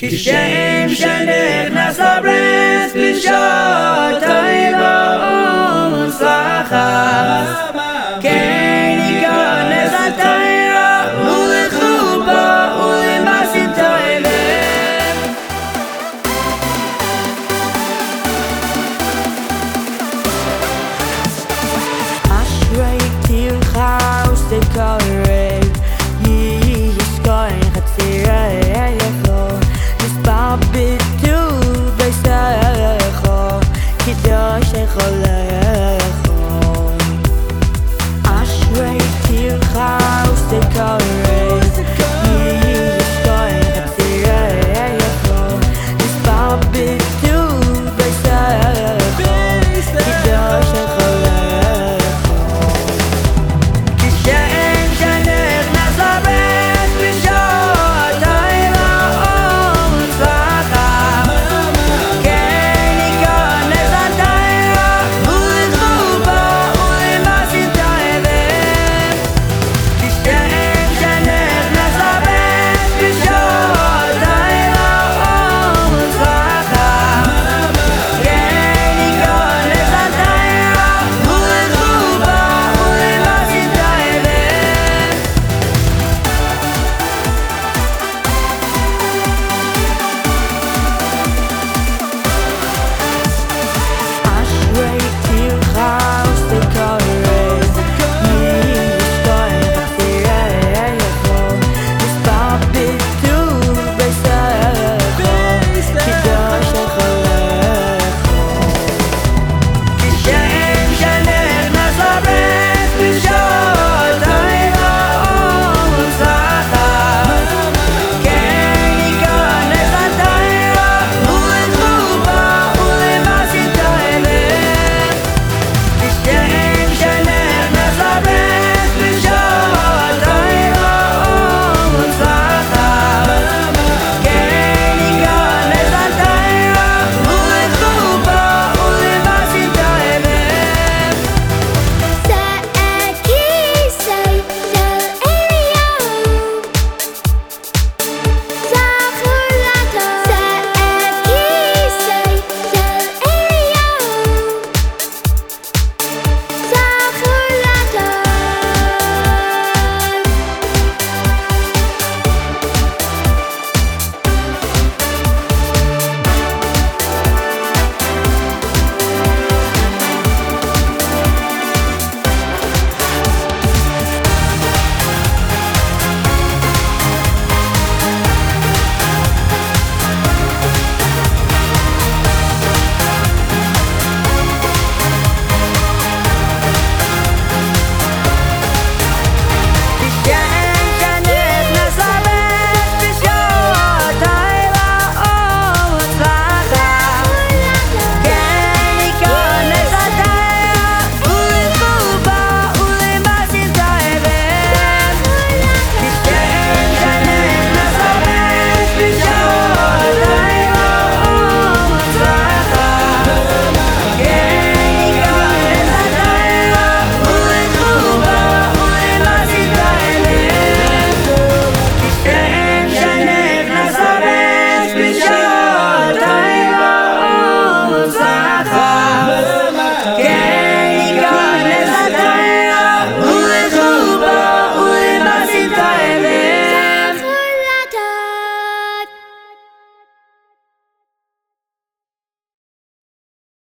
כשם שנכנס לברנס בשעות האיבה